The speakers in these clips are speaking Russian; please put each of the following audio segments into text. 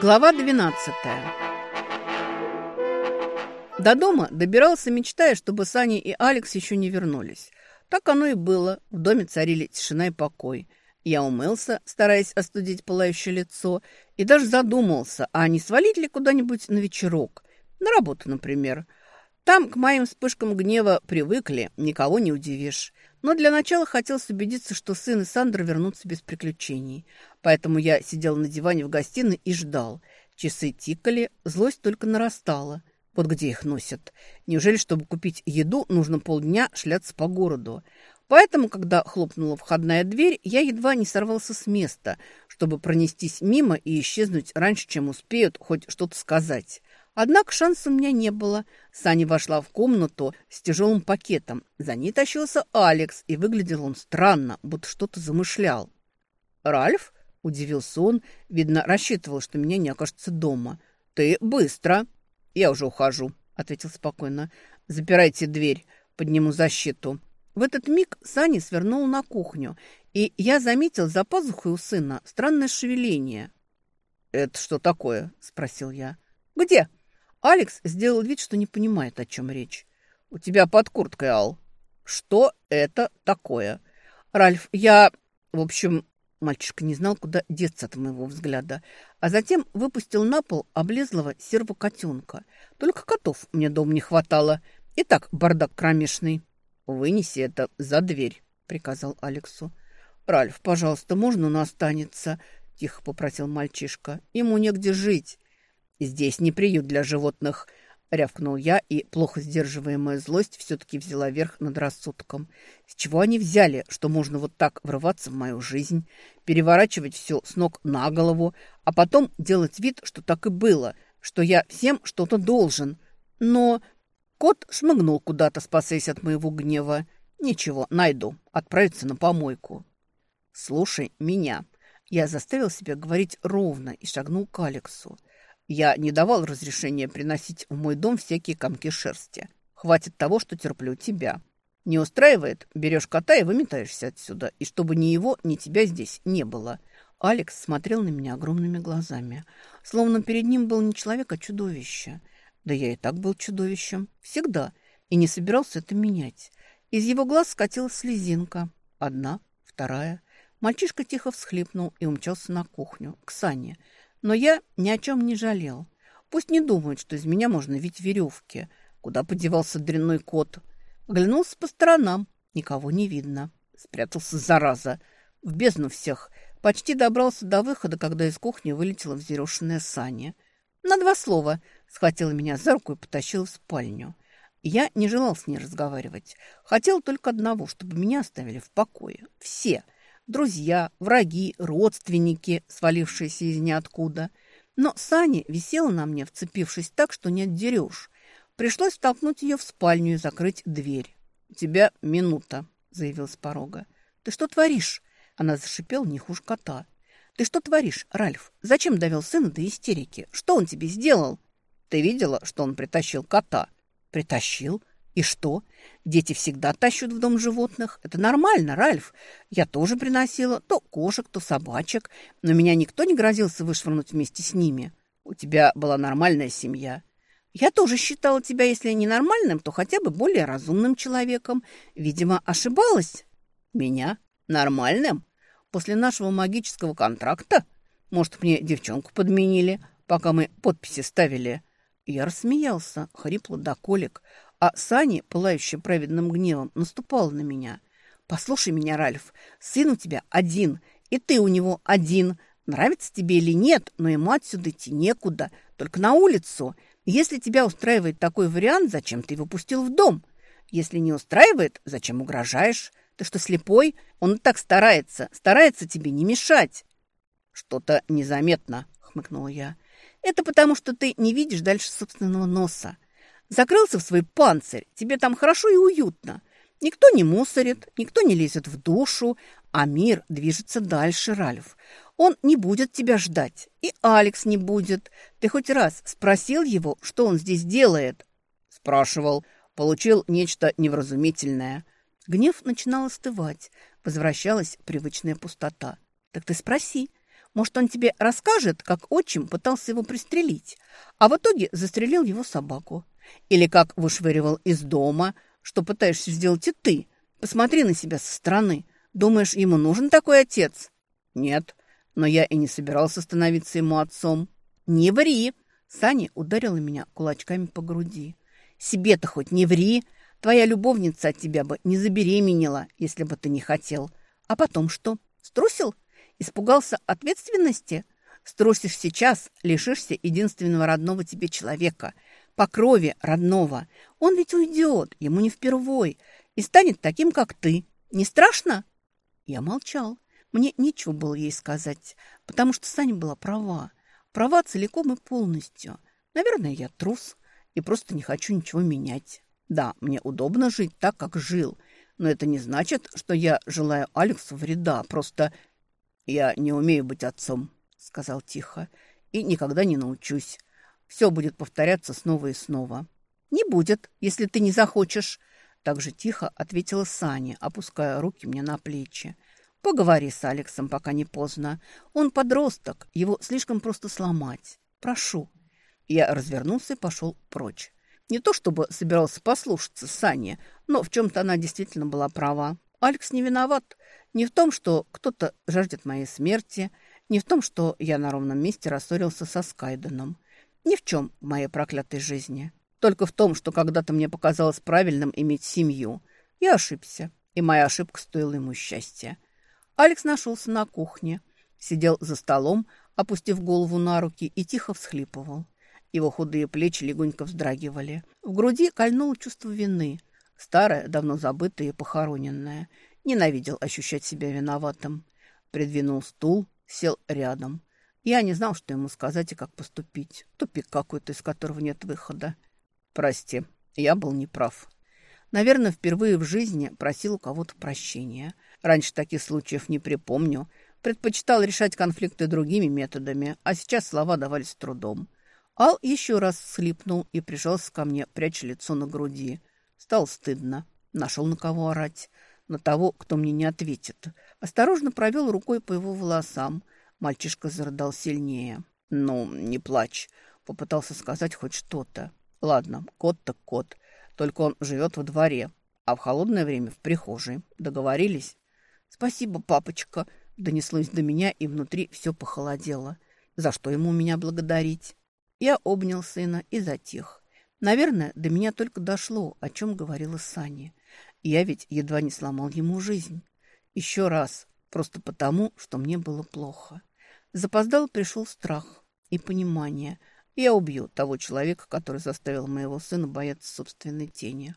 Глава 12 До дома добирался, мечтая, чтобы Саня и Алекс еще не вернулись. Так оно и было. В доме царили тишина и покой. Я умылся, стараясь остудить пылающее лицо, и даже задумался, а не свалить ли куда-нибудь на вечерок. На работу, например. Там к моим вспышкам гнева привыкли, никого не удивишь. Но для начала хотелось убедиться, что сын и Сандра вернутся без приключений. Поэтому я сидел на диване в гостиной и ждал. Часы тикали, злость только нарастала. Вот где их носят. Неужели, чтобы купить еду, нужно полдня шляться по городу? Поэтому, когда хлопнула входная дверь, я едва не сорвался с места, чтобы пронестись мимо и исчезнуть раньше, чем успеют хоть что-то сказать. Однако шанса у меня не было. Саня вошла в комнату с тяжелым пакетом. За ней тащился Алекс, и выглядел он странно, будто что-то замышлял. «Ральф?» – удивился он. Видно, рассчитывал, что меня не окажется дома. «Ты быстро!» «Я уже ухожу», – ответил спокойно. «Запирайте дверь, подниму защиту». В этот миг Саня свернул на кухню, и я заметил за пазухой у сына странное шевеление. «Это что такое?» – спросил я. «Где?» Алекс сделал вид, что не понимает, о чем речь. «У тебя под курткой, Ал. Что это такое?» «Ральф, я...» В общем, мальчишка не знал, куда деться от моего взгляда, а затем выпустил на пол облезлого серого котенка. Только котов мне дом не хватало. И так бардак кромешный. «Вынеси это за дверь», — приказал Алексу. «Ральф, пожалуйста, можно он останется?» — тихо попросил мальчишка. «Ему негде жить». «Здесь не приют для животных», — рявкнул я, и плохо сдерживаемая злость все-таки взяла верх над рассудком. С чего они взяли, что можно вот так врываться в мою жизнь, переворачивать все с ног на голову, а потом делать вид, что так и было, что я всем что-то должен. Но кот шмыгнул куда-то, спасаясь от моего гнева. Ничего, найду, отправиться на помойку. «Слушай меня». Я заставил себя говорить ровно и шагнул к Алексу. Я не давал разрешения приносить в мой дом всякие комки шерсти. Хватит того, что терплю тебя. Не устраивает, берешь кота и выметаешься отсюда. И чтобы ни его, ни тебя здесь не было. Алекс смотрел на меня огромными глазами, словно перед ним был не человек, а чудовище. Да я и так был чудовищем. Всегда. И не собирался это менять. Из его глаз скатилась слезинка. Одна, вторая. Мальчишка тихо всхлипнул и умчался на кухню, к Сане – но я ни о чем не жалел. Пусть не думают, что из меня можно видеть веревки. Куда подевался дрянной кот? Оглянулся по сторонам. Никого не видно. Спрятался, зараза. В бездну всех. Почти добрался до выхода, когда из кухни вылетела взъерошенная Саня. На два слова схватила меня за руку и потащила в спальню. Я не желал с ней разговаривать. Хотел только одного, чтобы меня оставили в покое. Все – друзья, враги, родственники, свалившиеся из ниоткуда. Но Саня висела на мне, вцепившись так, что не отдерешь. Пришлось втолкнуть ее в спальню и закрыть дверь. «У тебя минута», — заявил с порога. «Ты что творишь?» Она зашипела не хуже кота. «Ты что творишь, Ральф? Зачем довел сына до истерики? Что он тебе сделал?» «Ты видела, что он притащил кота?» «Притащил? И что? Дети всегда тащат в дом животных. Это нормально, Ральф. Я тоже приносила то кошек, то собачек. Но меня никто не грозился вышвырнуть вместе с ними. У тебя была нормальная семья. Я тоже считала тебя, если не нормальным, то хотя бы более разумным человеком. Видимо, ошибалась. Меня? Нормальным? После нашего магического контракта? Может, мне девчонку подменили, пока мы подписи ставили?» Я рассмеялся, хрипло до колик. А Сани, пылающая праведным гневом, наступала на меня. «Послушай меня, Ральф, сын у тебя один, и ты у него один. Нравится тебе или нет, но ему отсюда идти некуда, только на улицу. Если тебя устраивает такой вариант, зачем ты его пустил в дом? Если не устраивает, зачем угрожаешь? Ты что, слепой? Он так старается, старается тебе не мешать». «Что-то незаметно», — хмыкнула я. «Это потому, что ты не видишь дальше собственного носа. Закрылся в свой панцирь, тебе там хорошо и уютно. Никто не мусорит, никто не лезет в душу, а мир движется дальше, Ральф. Он не будет тебя ждать, и Алекс не будет. Ты хоть раз спросил его, что он здесь делает? Спрашивал. Получил нечто невразумительное. Гнев начинал остывать. Возвращалась привычная пустота. Так ты спроси. Может, он тебе расскажет, как отчим пытался его пристрелить, а в итоге застрелил его собаку. Или как вышвыривал из дома, что пытаешься сделать и ты. Посмотри на себя со стороны. Думаешь, ему нужен такой отец? Нет, но я и не собирался становиться ему отцом. Не ври! Саня ударила меня кулачками по груди. Себе-то хоть не ври! Твоя любовница от тебя бы не забеременела, если бы ты не хотел. А потом что? Струсил? Испугался ответственности? Струсишь сейчас, лишишься единственного родного тебе человека. По крови родного. Он ведь уйдет, ему не впервой. И станет таким, как ты. Не страшно? Я молчал. Мне нечего было ей сказать, потому что Саня была права. Права целиком и полностью. Наверное, я трус и просто не хочу ничего менять. Да, мне удобно жить так, как жил, но это не значит, что я желаю Алексу вреда. Просто я не умею быть отцом, сказал тихо, и никогда не научусь. Все будет повторяться снова и снова. Не будет, если ты не захочешь, так же тихо ответила Саня, опуская руки мне на плечи. Поговори с Алексом, пока не поздно. Он подросток, его слишком просто сломать. Прошу. Я развернулся и пошел прочь. Не то чтобы собирался послушаться Сани, но в чем-то она действительно была права. Алекс не виноват. Не в том, что кто-то жаждет моей смерти, не в том, что я на ровном месте рассорился со Скайденом. Ни в чем в моей проклятой жизни. Только в том, что когда-то мне показалось правильным иметь семью. Я ошибся, и моя ошибка стоила ему счастья. Алекс нашелся на кухне, сидел за столом, опустив голову на руки и тихо всхлипывал. Его худые плечи легонько вздрагивали. В груди кольнуло чувство вины. Старое, давно забытое и похороненное. Ненавидел ощущать себя виноватым. Придвинул стул, сел рядом. Я не знал, что ему сказать и как поступить. Тупик какой-то, из которого нет выхода. Прости, я был неправ. Наверное, впервые в жизни просил у кого-то прощения. Раньше таких случаев не припомню. Предпочитал решать конфликты другими методами, а сейчас слова давались трудом. Ал еще раз схлипнул и прижался ко мне, пряча лицо на груди. Стало стыдно. Нашел на кого орать. На того, кто мне не ответит. Осторожно провел рукой по его волосам. Мальчишка зарыдал сильнее. «Ну, не плачь», — попытался сказать хоть что-то. «Ладно, кот так кот. Только он живет во дворе, а в холодное время в прихожей. Договорились?» «Спасибо, папочка», — донеслось до меня, и внутри все похолодело. «За что ему меня благодарить?» Я обнял сына и затих. Наверное, до меня только дошло, о чем говорила Саня. Я ведь едва не сломал ему жизнь. Еще раз, просто потому, что мне было плохо. Запоздал пришел страх и понимание. Я убью того человека, который заставил моего сына бояться собственной тени.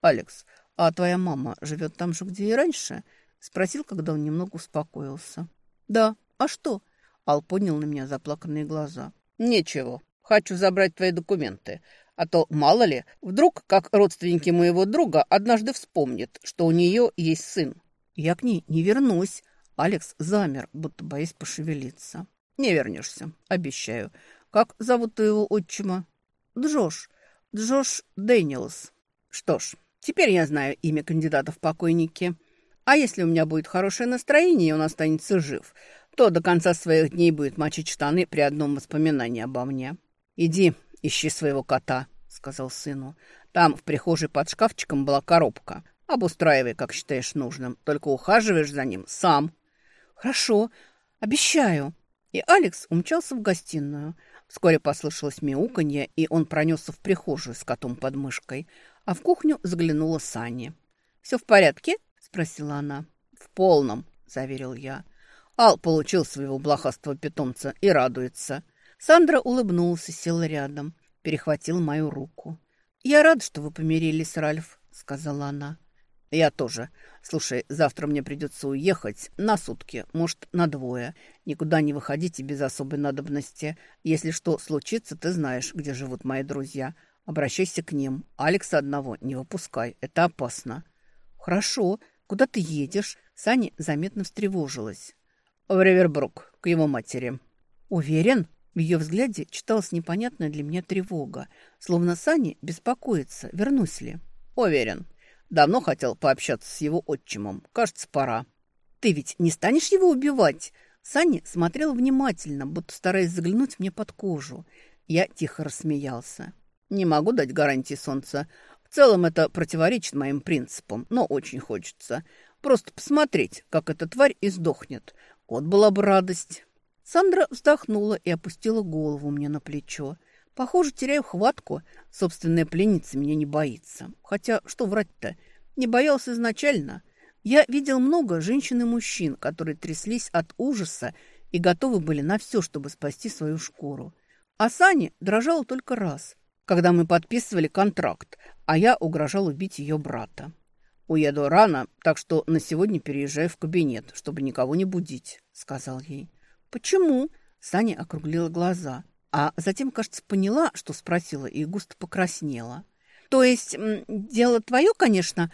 «Алекс, а твоя мама живет там же, где и раньше?» Спросил, когда он немного успокоился. «Да. А что?» Ал поднял на меня заплаканные глаза. «Ничего. Хочу забрать твои документы. А то, мало ли, вдруг, как родственники моего друга, однажды вспомнит, что у нее есть сын. Я к ней не вернусь. Алекс замер, будто боясь пошевелиться. Не вернешься, обещаю. Как зовут твоего отчима? Джош. Джош Дэниелс. Что ж, теперь я знаю имя кандидата в покойники. А если у меня будет хорошее настроение, и он останется жив, то до конца своих дней будет мочить штаны при одном воспоминании обо мне. «Иди, ищи своего кота», — сказал сыну. «Там в прихожей под шкафчиком была коробка. Обустраивай, как считаешь нужным. Только ухаживаешь за ним сам». «Хорошо, обещаю». И Алекс умчался в гостиную. Вскоре послышалось мяуканье, и он пронесся в прихожую с котом под мышкой. А в кухню заглянула Саня. «Все в порядке?» – спросила она. «В полном», – заверил я. Ал получил своего блохастого питомца и радуется. Сандра улыбнулся, сел рядом, перехватил мою руку. «Я рад, что вы помирились, Ральф», — сказала она. «Я тоже. Слушай, завтра мне придется уехать на сутки, может, на двое. Никуда не выходите без особой надобности. Если что случится, ты знаешь, где живут мои друзья. Обращайся к ним. Алекса одного не выпускай, это опасно». «Хорошо. Куда ты едешь?» Сани заметно встревожилась. «В Ривербрук, к его матери». «Уверен?» В ее взгляде читалась непонятная для меня тревога, словно Сани беспокоится, вернусь ли. Уверен. Давно хотел пообщаться с его отчимом. Кажется, пора. Ты ведь не станешь его убивать? Саня смотрел внимательно, будто стараясь заглянуть мне под кожу. Я тихо рассмеялся. «Не могу дать гарантии солнца. В целом это противоречит моим принципам, но очень хочется. Просто посмотреть, как эта тварь издохнет. Вот была бы радость». Сандра вздохнула и опустила голову мне на плечо. Похоже, теряю хватку. Собственная пленница меня не боится. Хотя, что врать-то? Не боялся изначально. Я видел много женщин и мужчин, которые тряслись от ужаса и готовы были на все, чтобы спасти свою шкуру. А Сани дрожала только раз, когда мы подписывали контракт, а я угрожал убить ее брата. «Уеду рано, так что на сегодня переезжаю в кабинет, чтобы никого не будить», — сказал ей. «Почему?» — Саня округлила глаза, а затем, кажется, поняла, что спросила, и густо покраснела. «То есть дело твое, конечно,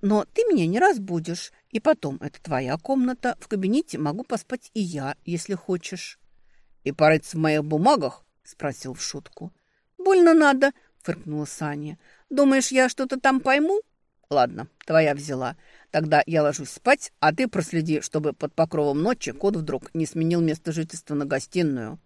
но ты меня не разбудишь. И потом, это твоя комната. В кабинете могу поспать и я, если хочешь». «И порыться в моих бумагах?» – спросил в шутку. «Больно надо», – фыркнула Саня. «Думаешь, я что-то там пойму?» «Ладно, твоя взяла. Тогда я ложусь спать, а ты проследи, чтобы под покровом ночи кот вдруг не сменил место жительства на гостиную».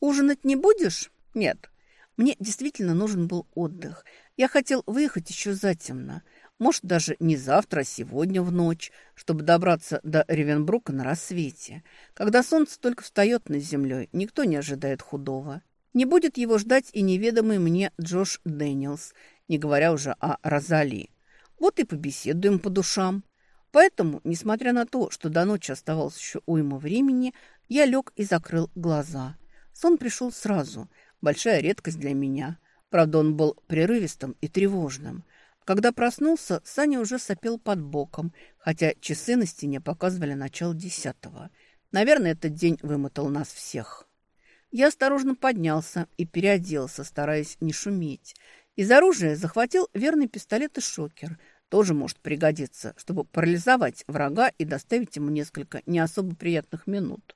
«Ужинать не будешь?» «Нет». Мне действительно нужен был отдых. Я хотел выехать еще затемно. Может, даже не завтра, а сегодня в ночь, чтобы добраться до Ревенбрука на рассвете. Когда солнце только встает над землей, никто не ожидает худого. Не будет его ждать и неведомый мне Джош Дэниелс, не говоря уже о Розали. Вот и побеседуем по душам. Поэтому, несмотря на то, что до ночи оставалось еще уйма времени, я лег и закрыл глаза. Сон пришел сразу. Большая редкость для меня. Правда, он был прерывистым и тревожным – когда проснулся, Саня уже сопел под боком, хотя часы на стене показывали начало десятого. Наверное, этот день вымотал нас всех. Я осторожно поднялся и переоделся, стараясь не шуметь. Из оружия захватил верный пистолет и шокер. Тоже может пригодиться, чтобы парализовать врага и доставить ему несколько не особо приятных минут.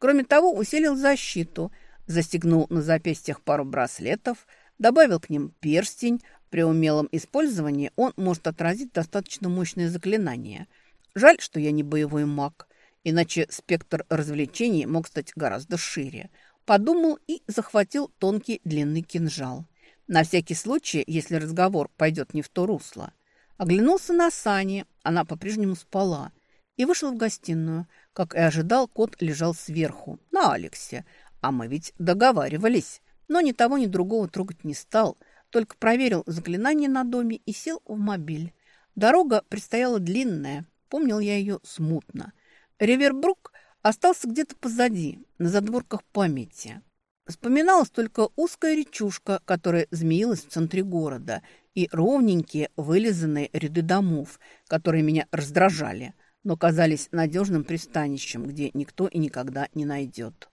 Кроме того, усилил защиту, застегнул на запястьях пару браслетов, добавил к ним перстень, при умелом использовании он может отразить достаточно мощное заклинание. Жаль, что я не боевой маг, иначе спектр развлечений мог стать гораздо шире. Подумал и захватил тонкий длинный кинжал. На всякий случай, если разговор пойдет не в то русло. Оглянулся на Сани, она по-прежнему спала, и вышел в гостиную. Как и ожидал, кот лежал сверху, на Алексе. А мы ведь договаривались. Но ни того, ни другого трогать не стал – только проверил заклинание на доме и сел в мобиль. Дорога предстояла длинная, помнил я ее смутно. Ревербрук остался где-то позади, на задворках памяти. Вспоминалась только узкая речушка, которая змеилась в центре города, и ровненькие вылизанные ряды домов, которые меня раздражали, но казались надежным пристанищем, где никто и никогда не найдет.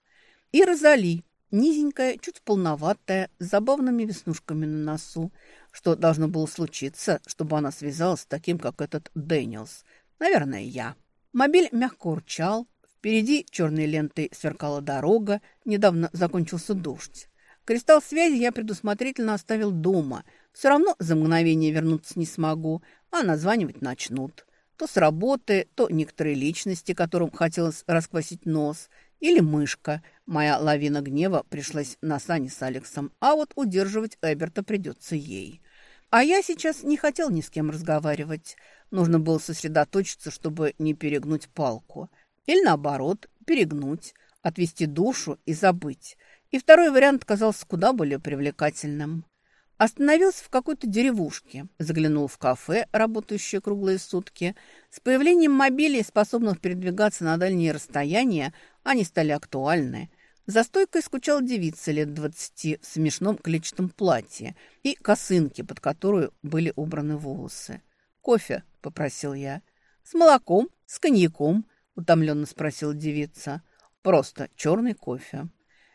И Розали, Низенькая, чуть полноватая, с забавными веснушками на носу. Что должно было случиться, чтобы она связалась с таким, как этот Дэниелс? Наверное, я. Мобиль мягко урчал. Впереди черной лентой сверкала дорога. Недавно закончился дождь. Кристалл связи я предусмотрительно оставил дома. Все равно за мгновение вернуться не смогу, а названивать начнут. То с работы, то некоторые личности, которым хотелось расквасить нос – или мышка. Моя лавина гнева пришлась на Сане с Алексом, а вот удерживать Эберта придется ей. А я сейчас не хотел ни с кем разговаривать. Нужно было сосредоточиться, чтобы не перегнуть палку. Или наоборот, перегнуть, отвести душу и забыть. И второй вариант казался куда более привлекательным. Остановился в какой-то деревушке, заглянул в кафе, работающее круглые сутки. С появлением мобилей, способных передвигаться на дальние расстояния, они стали актуальны. За стойкой скучала девица лет двадцати в смешном клетчатом платье и косынке, под которую были убраны волосы. «Кофе?» – попросил я. «С молоком? С коньяком?» – утомленно спросила девица. «Просто черный кофе».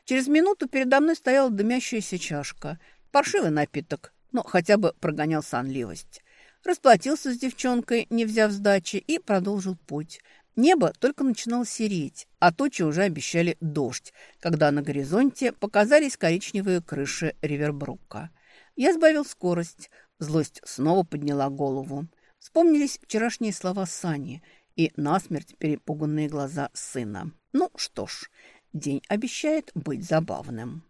Через минуту передо мной стояла дымящаяся чашка. Паршивый напиток, но хотя бы прогонял сонливость. Расплатился с девчонкой, не взяв сдачи, и продолжил путь. Небо только начинало сереть, а тучи уже обещали дождь, когда на горизонте показались коричневые крыши Ривербрука. Я сбавил скорость. Злость снова подняла голову. Вспомнились вчерашние слова Сани. и насмерть перепуганные глаза сына. Ну что ж, день обещает быть забавным.